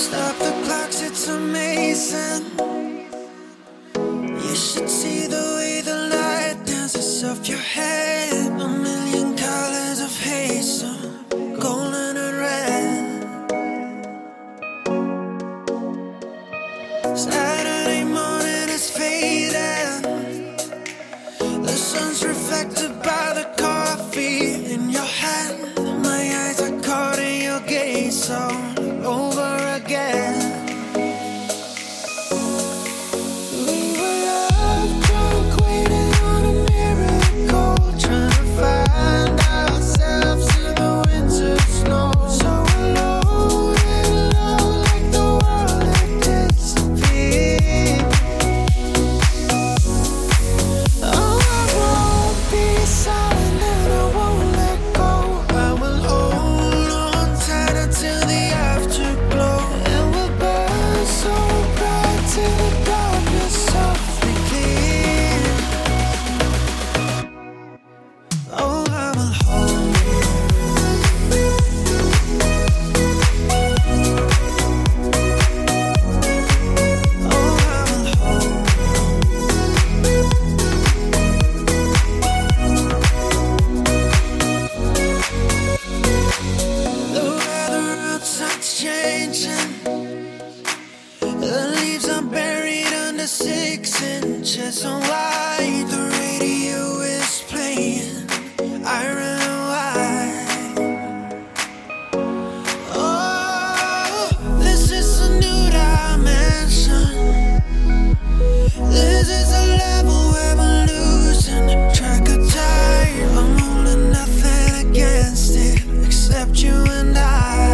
Stop the clocks, it's amazing. You should see the way the light dances off your head. A million colors of hazel, golden and red. Saturday morning is fading. The sun's reflected six inches of light. The radio is playing Iron and Wine. Oh, this is a new dimension. This is a level where we're losing track of time. I'm holding nothing against it except you and I.